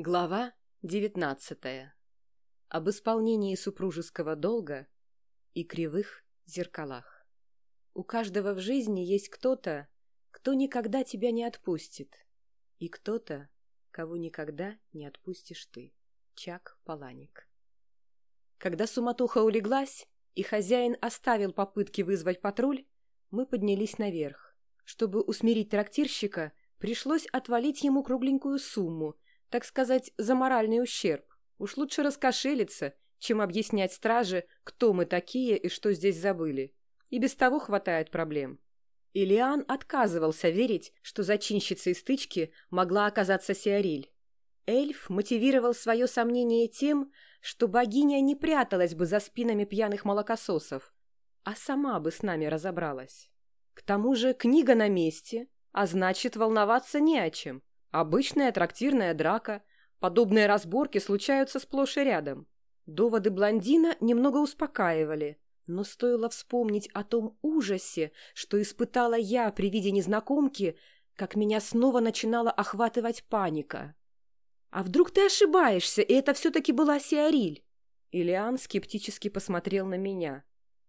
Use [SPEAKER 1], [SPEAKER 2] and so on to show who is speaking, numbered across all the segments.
[SPEAKER 1] Глава 19. Об исполнении супружеского долга и кривых зеркалах. У каждого в жизни есть кто-то, кто никогда тебя не отпустит, и кто-то, кого никогда не отпустишь ты. Чак Паланик. Когда суматоха улеглась, и хозяин оставил попытки вызвать патруль, мы поднялись наверх. Чтобы усмирить трактирщика, пришлось отвалить ему кругленькую сумму – так сказать, за моральный ущерб. Уж лучше раскошелиться, чем объяснять страже, кто мы такие и что здесь забыли. И без того хватает проблем. Илиан отказывался верить, что зачинщицей стычки могла оказаться Сиариль. Эльф мотивировал свое сомнение тем, что богиня не пряталась бы за спинами пьяных молокососов, а сама бы с нами разобралась. К тому же книга на месте, а значит, волноваться не о чем. Обычная трактирная драка. Подобные разборки случаются сплошь и рядом. Доводы блондина немного успокаивали, но стоило вспомнить о том ужасе, что испытала я при виде незнакомки, как меня снова начинала охватывать паника. «А вдруг ты ошибаешься, и это все-таки была Сиариль?» Илиан скептически посмотрел на меня.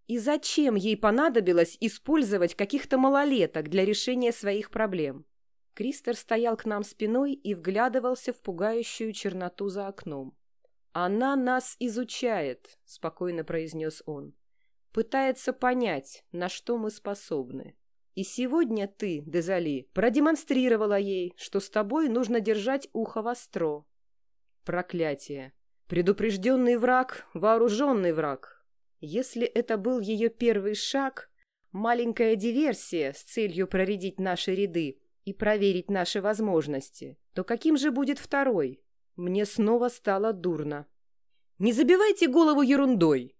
[SPEAKER 1] «И зачем ей понадобилось использовать каких-то малолеток для решения своих проблем?» Кристер стоял к нам спиной и вглядывался в пугающую черноту за окном. «Она нас изучает», — спокойно произнес он. «Пытается понять, на что мы способны. И сегодня ты, Дезали, продемонстрировала ей, что с тобой нужно держать ухо востро. Проклятие. Предупрежденный враг — вооруженный враг. Если это был ее первый шаг, маленькая диверсия с целью проредить наши ряды — и проверить наши возможности, то каким же будет второй? Мне снова стало дурно. «Не забивайте голову ерундой!»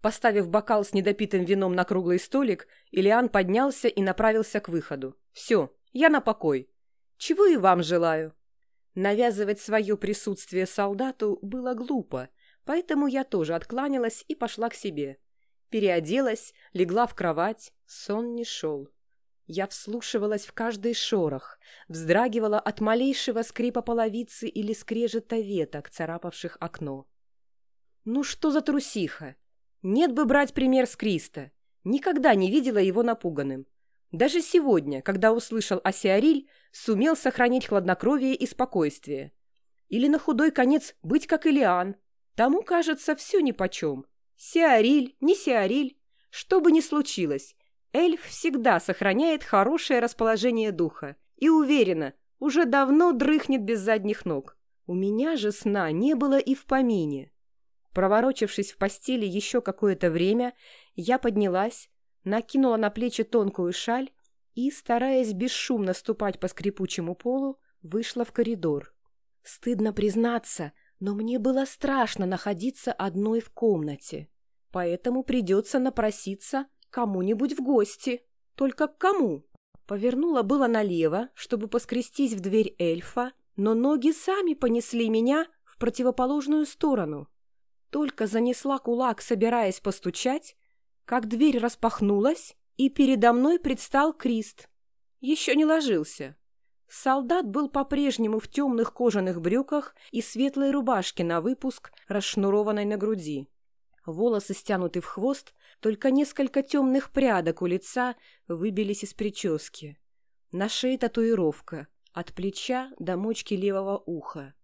[SPEAKER 1] Поставив бокал с недопитым вином на круглый столик, Ильян поднялся и направился к выходу. «Все, я на покой. Чего и вам желаю». Навязывать свое присутствие солдату было глупо, поэтому я тоже откланялась и пошла к себе. Переоделась, легла в кровать, сон не шел. Я вслушивалась в каждый шорох, вздрагивала от малейшего скрипа половицы или скрежета веток, царапавших окно. Ну что за трусиха? Нет бы брать пример с Криста. Никогда не видела его напуганным. Даже сегодня, когда услышал о Сиариль, сумел сохранить хладнокровие и спокойствие. Или на худой конец быть как Илиан. Тому, кажется, все нипочем. Сиариль, не Сиариль, что бы ни случилось, Эльф всегда сохраняет хорошее расположение духа и уверена, уже давно дрыхнет без задних ног. У меня же сна не было и в помине. Проворочившись в постели еще какое-то время, я поднялась, накинула на плечи тонкую шаль и, стараясь бесшумно ступать по скрипучему полу, вышла в коридор. Стыдно признаться, но мне было страшно находиться одной в комнате, поэтому придется напроситься кому-нибудь в гости. Только к кому? Повернула было налево, чтобы поскрестись в дверь эльфа, но ноги сами понесли меня в противоположную сторону. Только занесла кулак, собираясь постучать, как дверь распахнулась, и передо мной предстал Крист. Еще не ложился. Солдат был по-прежнему в темных кожаных брюках и светлой рубашке на выпуск, расшнурованной на груди. Волосы стянуты в хвост, только несколько темных прядок у лица выбились из прически. На шее татуировка, от плеча до мочки левого уха.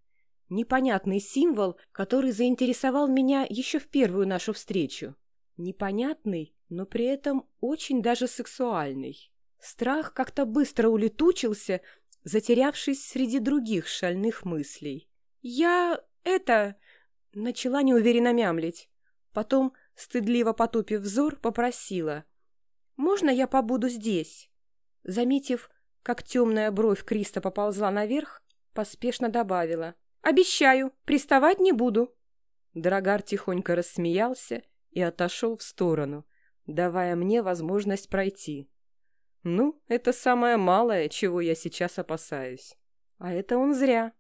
[SPEAKER 1] Непонятный символ, который заинтересовал меня еще в первую нашу встречу. Непонятный, но при этом очень даже сексуальный. Страх как-то быстро улетучился, затерявшись среди других шальных мыслей. «Я... это...» — начала неуверенно мямлить. Потом стыдливо потупив взор, попросила. «Можно я побуду здесь?» Заметив, как темная бровь Криста поползла наверх, поспешно добавила. «Обещаю, приставать не буду». Драгар тихонько рассмеялся и отошел в сторону, давая мне возможность пройти. Ну, это самое малое, чего я сейчас опасаюсь. А это он зря.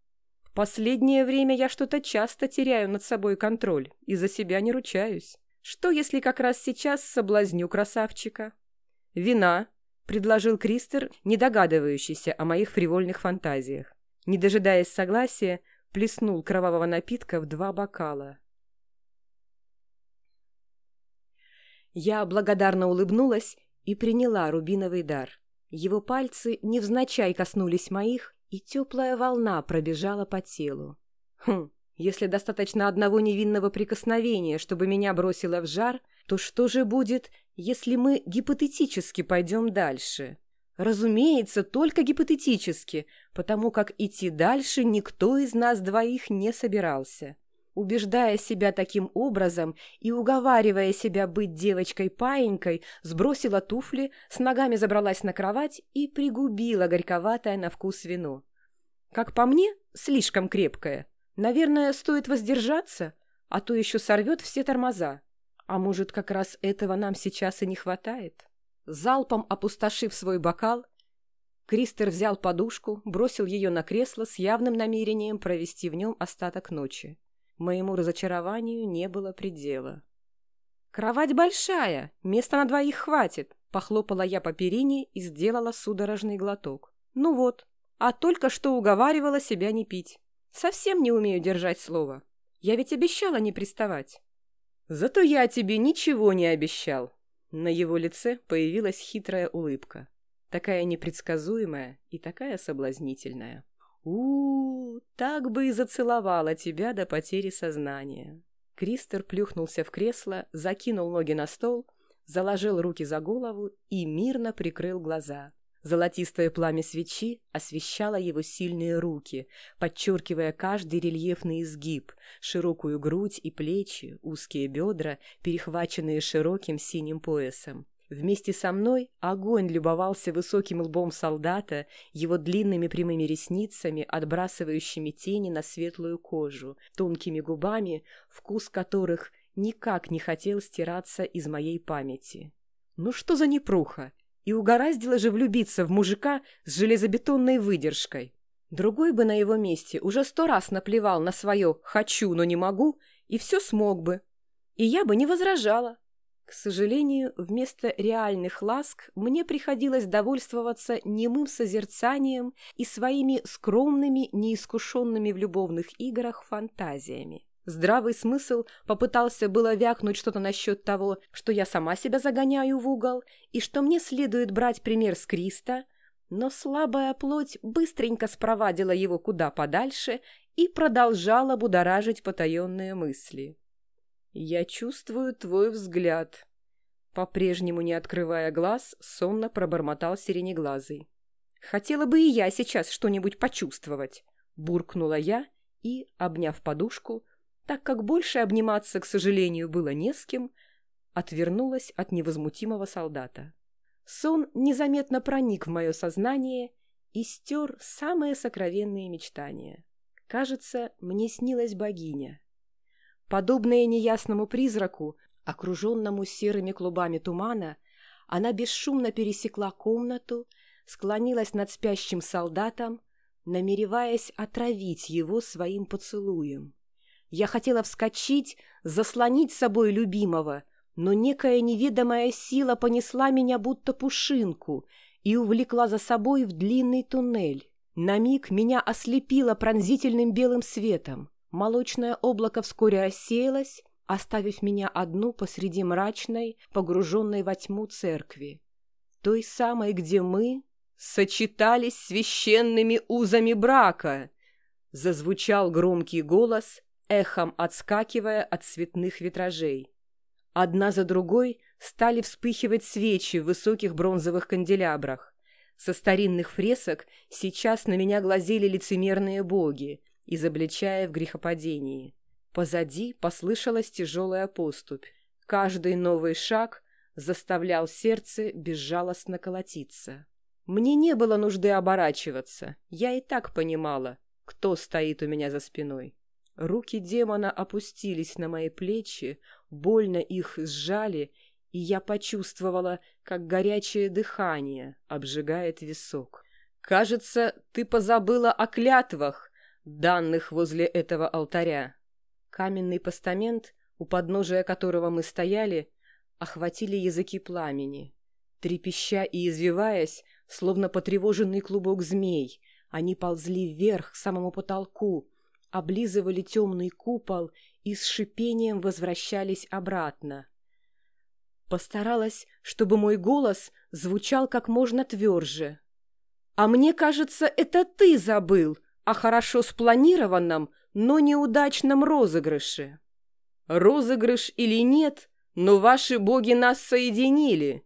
[SPEAKER 1] В последнее время я что-то часто теряю над собой контроль и за себя не ручаюсь. Что, если как раз сейчас соблазню красавчика? Вина, предложил Кристер, не догадывающийся о моих фривольных фантазиях. Не дожидаясь согласия, плеснул кровавого напитка в два бокала. Я благодарно улыбнулась и приняла рубиновый дар. Его пальцы невзначай коснулись моих, и теплая волна пробежала по телу. Хм, если достаточно одного невинного прикосновения, чтобы меня бросило в жар, то что же будет, если мы гипотетически пойдем дальше? Разумеется, только гипотетически, потому как идти дальше никто из нас двоих не собирался. Убеждая себя таким образом и уговаривая себя быть девочкой-паинькой, сбросила туфли, с ногами забралась на кровать и пригубила горьковатое на вкус вино. Как по мне, слишком крепкое. Наверное, стоит воздержаться, а то еще сорвет все тормоза. А может, как раз этого нам сейчас и не хватает? Залпом опустошив свой бокал, Кристер взял подушку, бросил ее на кресло с явным намерением провести в нем остаток ночи. Моему разочарованию не было предела. «Кровать большая, места на двоих хватит», — похлопала я по перине и сделала судорожный глоток. «Ну вот, а только что уговаривала себя не пить. Совсем не умею держать слово. Я ведь обещала не приставать». «Зато я тебе ничего не обещал». На его лице появилась хитрая улыбка. Такая непредсказуемая и такая соблазнительная у, -у, так бы и зацеловала тебя до потери сознания. Кристер плюхнулся в кресло, закинул ноги на стол, заложил руки за голову и мирно прикрыл глаза. Золотистое пламя свечи освещало его сильные руки, подчеркивая каждый рельефный изгиб, широкую грудь и плечи, узкие бедра, перехваченные широким синим поясом. Вместе со мной огонь любовался высоким лбом солдата, его длинными прямыми ресницами, отбрасывающими тени на светлую кожу, тонкими губами, вкус которых никак не хотел стираться из моей памяти. Ну что за непруха? И угораздило же влюбиться в мужика с железобетонной выдержкой. Другой бы на его месте уже сто раз наплевал на свое «хочу, но не могу» и все смог бы. И я бы не возражала. К сожалению, вместо реальных ласк мне приходилось довольствоваться немым созерцанием и своими скромными, неискушенными в любовных играх фантазиями. Здравый смысл попытался было вякнуть что-то насчет того, что я сама себя загоняю в угол и что мне следует брать пример с Криста, но слабая плоть быстренько спровадила его куда подальше и продолжала будоражить потаенные мысли. «Я чувствую твой взгляд». По-прежнему не открывая глаз, сонно пробормотал сиренеглазый. «Хотела бы и я сейчас что-нибудь почувствовать», — буркнула я и, обняв подушку, так как больше обниматься, к сожалению, было не с кем, отвернулась от невозмутимого солдата. Сон незаметно проник в мое сознание и стер самые сокровенные мечтания. Кажется, мне снилась богиня. Подобная неясному призраку, окруженному серыми клубами тумана, она бесшумно пересекла комнату, склонилась над спящим солдатом, намереваясь отравить его своим поцелуем. Я хотела вскочить, заслонить собой любимого, но некая неведомая сила понесла меня будто пушинку и увлекла за собой в длинный туннель. На миг меня ослепило пронзительным белым светом. Молочное облако вскоре рассеялось, оставив меня одну посреди мрачной, погруженной во тьму церкви. Той самой, где мы сочетались священными узами брака. Зазвучал громкий голос, эхом отскакивая от цветных витражей. Одна за другой стали вспыхивать свечи в высоких бронзовых канделябрах. Со старинных фресок сейчас на меня глазели лицемерные боги, изобличая в грехопадении. Позади послышалась тяжелая поступь. Каждый новый шаг заставлял сердце безжалостно колотиться. Мне не было нужды оборачиваться. Я и так понимала, кто стоит у меня за спиной. Руки демона опустились на мои плечи, больно их сжали, и я почувствовала, как горячее дыхание обжигает висок. «Кажется, ты позабыла о клятвах», данных возле этого алтаря. Каменный постамент, у подножия которого мы стояли, охватили языки пламени. Трепеща и извиваясь, словно потревоженный клубок змей, они ползли вверх к самому потолку, облизывали темный купол и с шипением возвращались обратно. Постаралась, чтобы мой голос звучал как можно тверже. «А мне кажется, это ты забыл о хорошо спланированном, но неудачном розыгрыше». «Розыгрыш или нет, но ваши боги нас соединили!»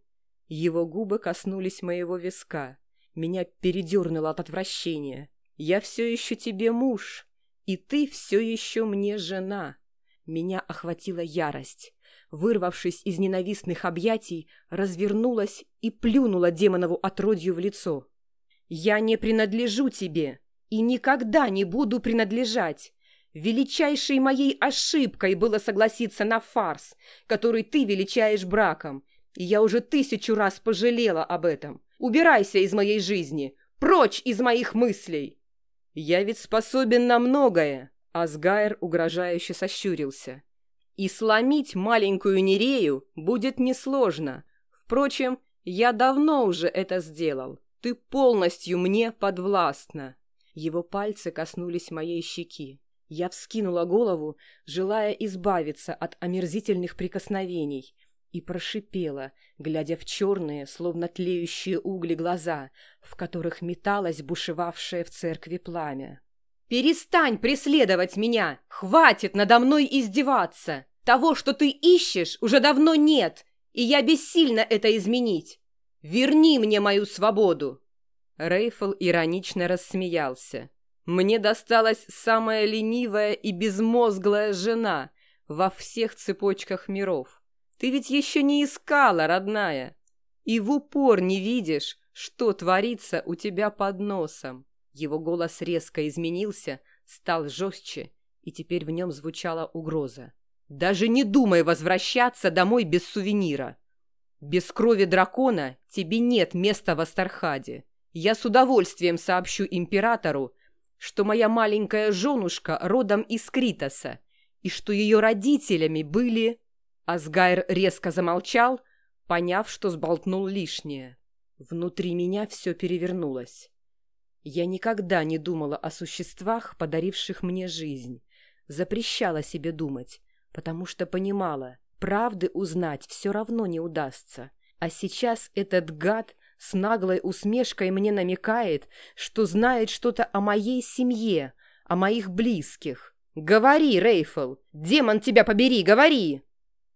[SPEAKER 1] Его губы коснулись моего виска. Меня передернуло от отвращения. «Я все еще тебе муж, и ты все еще мне жена». Меня охватила ярость вырвавшись из ненавистных объятий, развернулась и плюнула демонову отродью в лицо. «Я не принадлежу тебе и никогда не буду принадлежать. Величайшей моей ошибкой было согласиться на фарс, который ты величаешь браком, и я уже тысячу раз пожалела об этом. Убирайся из моей жизни, прочь из моих мыслей!» «Я ведь способен на многое», — Асгайр угрожающе сощурился. И сломить маленькую Нерею будет несложно. Впрочем, я давно уже это сделал. Ты полностью мне подвластна. Его пальцы коснулись моей щеки. Я вскинула голову, желая избавиться от омерзительных прикосновений, и прошипела, глядя в черные, словно тлеющие угли глаза, в которых металось бушевавшее в церкви пламя. «Перестань преследовать меня! Хватит надо мной издеваться! Того, что ты ищешь, уже давно нет, и я бессильно это изменить. Верни мне мою свободу!» Рейфл иронично рассмеялся. «Мне досталась самая ленивая и безмозглая жена во всех цепочках миров. Ты ведь еще не искала, родная, и в упор не видишь, что творится у тебя под носом. Его голос резко изменился, стал жестче, и теперь в нем звучала угроза. «Даже не думай возвращаться домой без сувенира. Без крови дракона тебе нет места в Астархаде. Я с удовольствием сообщу императору, что моя маленькая женушка родом из Критоса, и что ее родителями были...» Асгайр резко замолчал, поняв, что сболтнул лишнее. Внутри меня все перевернулось. Я никогда не думала о существах, подаривших мне жизнь. Запрещала себе думать, потому что понимала, правды узнать все равно не удастся. А сейчас этот гад с наглой усмешкой мне намекает, что знает что-то о моей семье, о моих близких. «Говори, Рейфл! Демон тебя побери, говори!»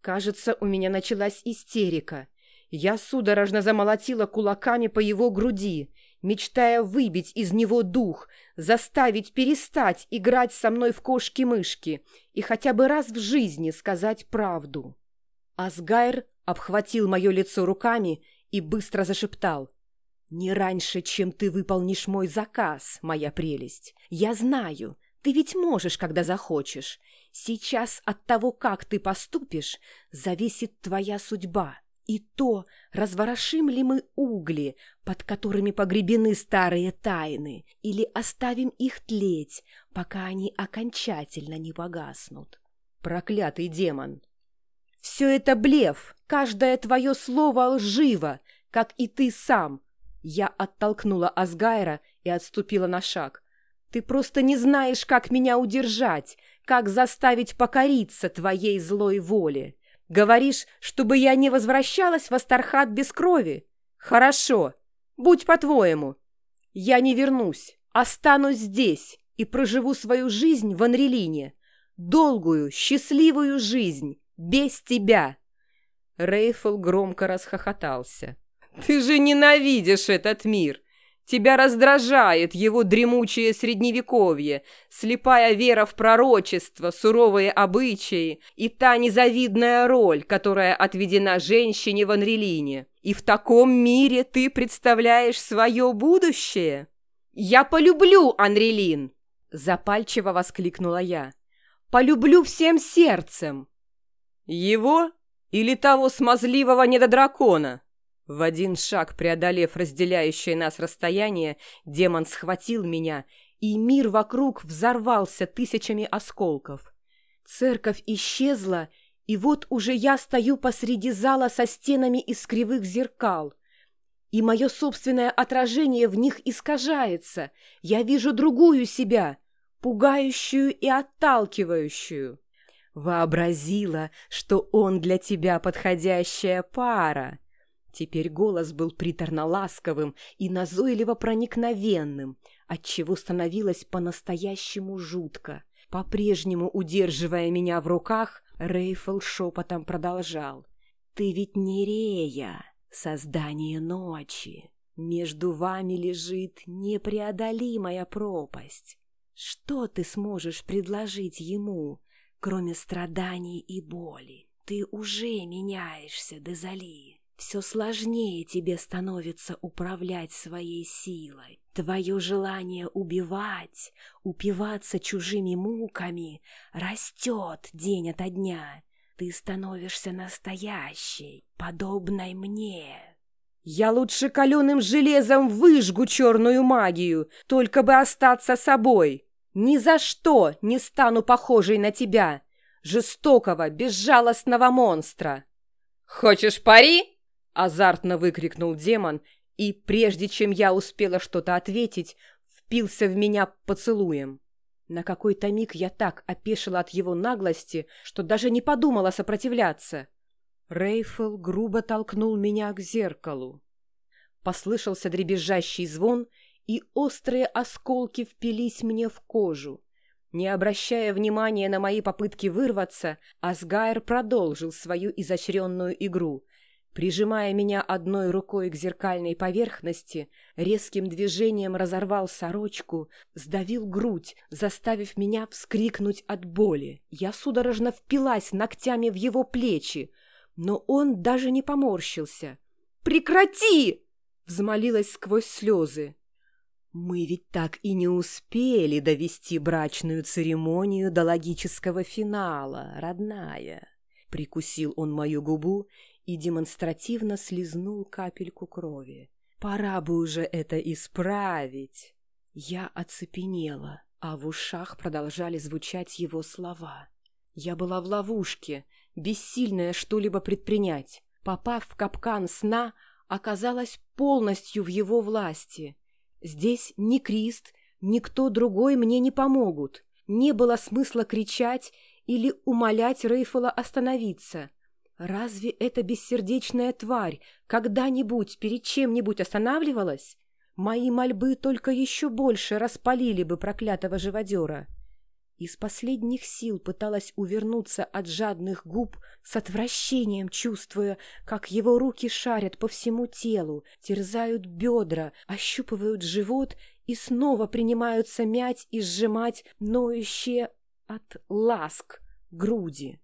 [SPEAKER 1] Кажется, у меня началась истерика. Я судорожно замолотила кулаками по его груди, мечтая выбить из него дух, заставить перестать играть со мной в кошки-мышки и хотя бы раз в жизни сказать правду. Асгайр обхватил мое лицо руками и быстро зашептал. «Не раньше, чем ты выполнишь мой заказ, моя прелесть. Я знаю, ты ведь можешь, когда захочешь. Сейчас от того, как ты поступишь, зависит твоя судьба и то, разворошим ли мы угли, под которыми погребены старые тайны, или оставим их тлеть, пока они окончательно не погаснут. Проклятый демон! Все это блеф, каждое твое слово лживо, как и ты сам. Я оттолкнула Асгайра и отступила на шаг. Ты просто не знаешь, как меня удержать, как заставить покориться твоей злой воле. Говоришь, чтобы я не возвращалась в Астархат без крови? Хорошо, будь по-твоему. Я не вернусь, останусь здесь и проживу свою жизнь в Анрелине. Долгую, счастливую жизнь, без тебя. Рейфл громко расхохотался. «Ты же ненавидишь этот мир! Тебя раздражает его дремучее средневековье, слепая вера в пророчество, суровые обычаи и та незавидная роль, которая отведена женщине в Анрелине. И в таком мире ты представляешь свое будущее? «Я полюблю Анрелин!» – запальчиво воскликнула я. «Полюблю всем сердцем!» «Его или того смазливого недодракона?» В один шаг преодолев разделяющее нас расстояние, демон схватил меня, и мир вокруг взорвался тысячами осколков. Церковь исчезла, и вот уже я стою посреди зала со стенами из кривых зеркал. И мое собственное отражение в них искажается. Я вижу другую себя, пугающую и отталкивающую. Вообразила, что он для тебя подходящая пара. Теперь голос был приторно-ласковым и назойливо проникновенным, отчего становилось по-настоящему жутко. По-прежнему удерживая меня в руках, Рейфл шепотом продолжал. «Ты ведь не Рея, создание ночи. Между вами лежит непреодолимая пропасть. Что ты сможешь предложить ему, кроме страданий и боли? Ты уже меняешься, Дезали. Все сложнее тебе становится управлять своей силой. Твое желание убивать, упиваться чужими муками растет день ото дня. Ты становишься настоящей, подобной мне. Я лучше каленым железом выжгу черную магию, только бы остаться собой. Ни за что не стану похожей на тебя, жестокого, безжалостного монстра. «Хочешь пари?» — азартно выкрикнул демон, и, прежде чем я успела что-то ответить, впился в меня поцелуем. На какой-то миг я так опешила от его наглости, что даже не подумала сопротивляться. Рейфел грубо толкнул меня к зеркалу. Послышался дребезжащий звон, и острые осколки впились мне в кожу. Не обращая внимания на мои попытки вырваться, Асгайр продолжил свою изощренную игру. Прижимая меня одной рукой к зеркальной поверхности, резким движением разорвал сорочку, сдавил грудь, заставив меня вскрикнуть от боли. Я судорожно впилась ногтями в его плечи, но он даже не поморщился. «Прекрати!» — взмолилась сквозь слезы. «Мы ведь так и не успели довести брачную церемонию до логического финала, родная!» Прикусил он мою губу и демонстративно слезнул капельку крови. «Пора бы уже это исправить!» Я оцепенела, а в ушах продолжали звучать его слова. Я была в ловушке, бессильная что-либо предпринять. Попав в капкан сна, оказалась полностью в его власти. Здесь ни Крист, ни кто другой мне не помогут. Не было смысла кричать или умолять Рейфола остановиться. Разве эта бессердечная тварь когда-нибудь перед чем-нибудь останавливалась? Мои мольбы только еще больше распалили бы проклятого живодера. Из последних сил пыталась увернуться от жадных губ, с отвращением чувствуя, как его руки шарят по всему телу, терзают бедра, ощупывают живот и снова принимаются мять и сжимать ноющие от ласк груди.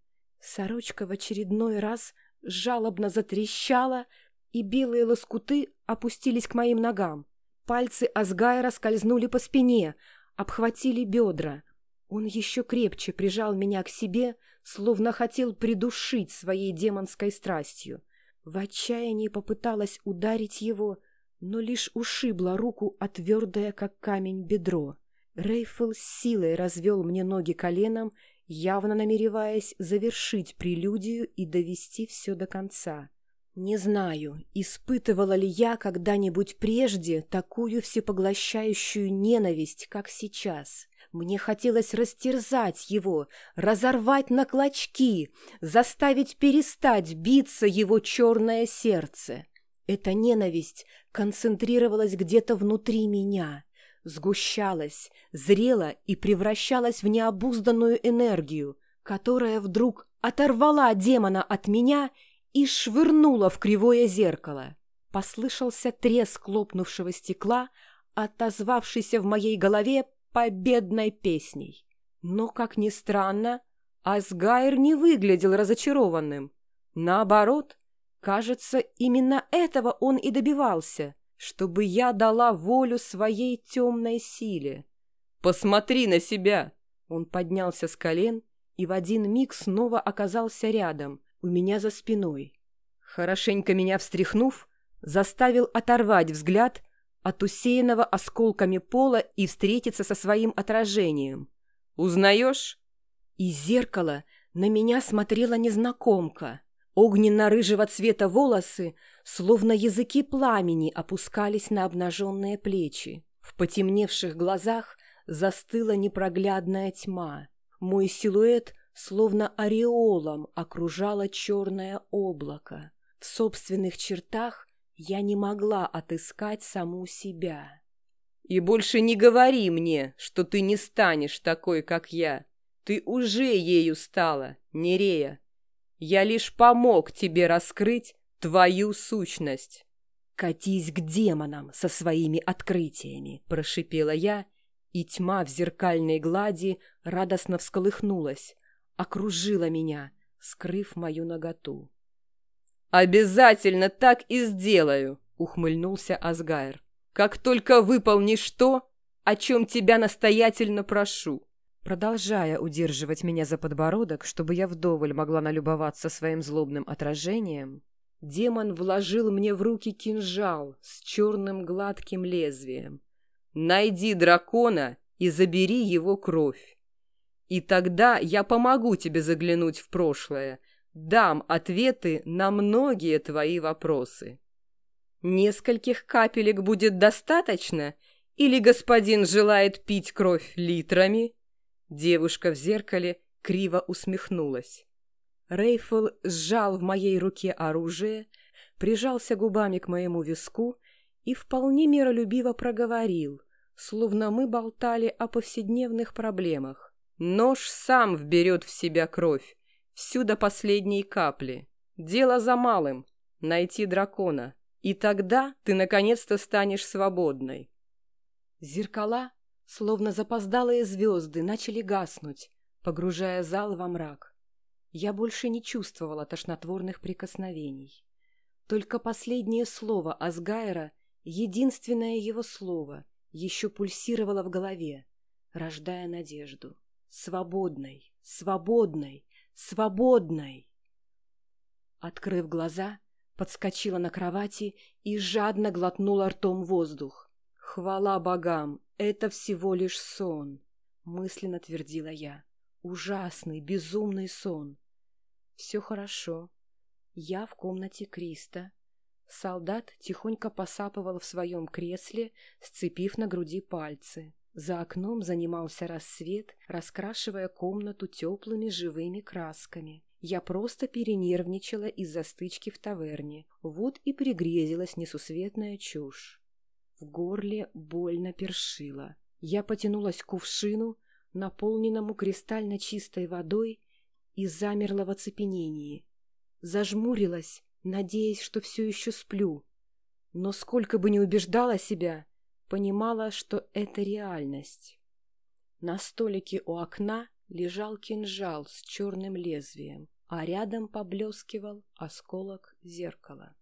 [SPEAKER 1] Сорочка в очередной раз жалобно затрещала, и белые лоскуты опустились к моим ногам. Пальцы Асгайра скользнули по спине, обхватили бедра — он еще крепче прижал меня к себе, словно хотел придушить своей демонской страстью. В отчаянии попыталась ударить его, но лишь ушибла руку, твердое, как камень, бедро. Рейфл с силой развел мне ноги коленом, явно намереваясь завершить прелюдию и довести все до конца. Не знаю, испытывала ли я когда-нибудь прежде такую всепоглощающую ненависть, как сейчас. Мне хотелось растерзать его, разорвать на клочки, заставить перестать биться его черное сердце. Эта ненависть концентрировалась где-то внутри меня, сгущалась, зрела и превращалась в необузданную энергию, которая вдруг оторвала демона от меня и швырнула в кривое зеркало. Послышался треск лопнувшего стекла, отозвавшийся в моей голове победной песней. Но, как ни странно, Асгайр не выглядел разочарованным. Наоборот, кажется, именно этого он и добивался, чтобы я дала волю своей темной силе. «Посмотри на себя!» Он поднялся с колен и в один миг снова оказался рядом, у меня за спиной. Хорошенько меня встряхнув, заставил оторвать взгляд от усеянного осколками пола и встретиться со своим отражением. «Узнаешь?» Из зеркала на меня смотрела незнакомка. Огненно-рыжего цвета волосы, словно языки пламени, опускались на обнаженные плечи. В потемневших глазах застыла непроглядная тьма. Мой силуэт словно ореолом окружало черное облако. В собственных чертах я не могла отыскать саму себя. «И больше не говори мне, что ты не станешь такой, как я. Ты уже ею стала, Нерея. Я лишь помог тебе раскрыть твою сущность». «Катись к демонам со своими открытиями», — прошипела я, и тьма в зеркальной глади радостно всколыхнулась, окружила меня, скрыв мою наготу. «Обязательно так и сделаю!» — ухмыльнулся Асгайр. «Как только выполнишь то, о чем тебя настоятельно прошу!» Продолжая удерживать меня за подбородок, чтобы я вдоволь могла налюбоваться своим злобным отражением, демон вложил мне в руки кинжал с черным гладким лезвием. «Найди дракона и забери его кровь. И тогда я помогу тебе заглянуть в прошлое, дам ответы на многие твои вопросы. Нескольких капелек будет достаточно? Или господин желает пить кровь литрами? Девушка в зеркале криво усмехнулась. Рейфл сжал в моей руке оружие, прижался губами к моему виску и вполне миролюбиво проговорил, словно мы болтали о повседневных проблемах. Нож сам вберет в себя кровь, Всю до последней капли. Дело за малым — найти дракона. И тогда ты наконец-то станешь свободной. Зеркала, словно запоздалые звезды, начали гаснуть, погружая зал во мрак. Я больше не чувствовала тошнотворных прикосновений. Только последнее слово Асгайра, единственное его слово, еще пульсировало в голове, рождая надежду. Свободной, свободной, свободной. Открыв глаза, подскочила на кровати и жадно глотнула ртом воздух. «Хвала богам, это всего лишь сон», — мысленно твердила я. «Ужасный, безумный сон». «Все хорошо. Я в комнате Криста». Солдат тихонько посапывал в своем кресле, сцепив на груди пальцы. За окном занимался рассвет, раскрашивая комнату теплыми живыми красками. Я просто перенервничала из-за стычки в таверне. Вот и пригрезилась несусветная чушь. В горле больно першило. Я потянулась к кувшину, наполненному кристально чистой водой, и замерла в оцепенении. Зажмурилась, надеясь, что все еще сплю. Но сколько бы ни убеждала себя, понимала, что это реальность. На столике у окна лежал кинжал с черным лезвием, а рядом поблескивал осколок зеркала.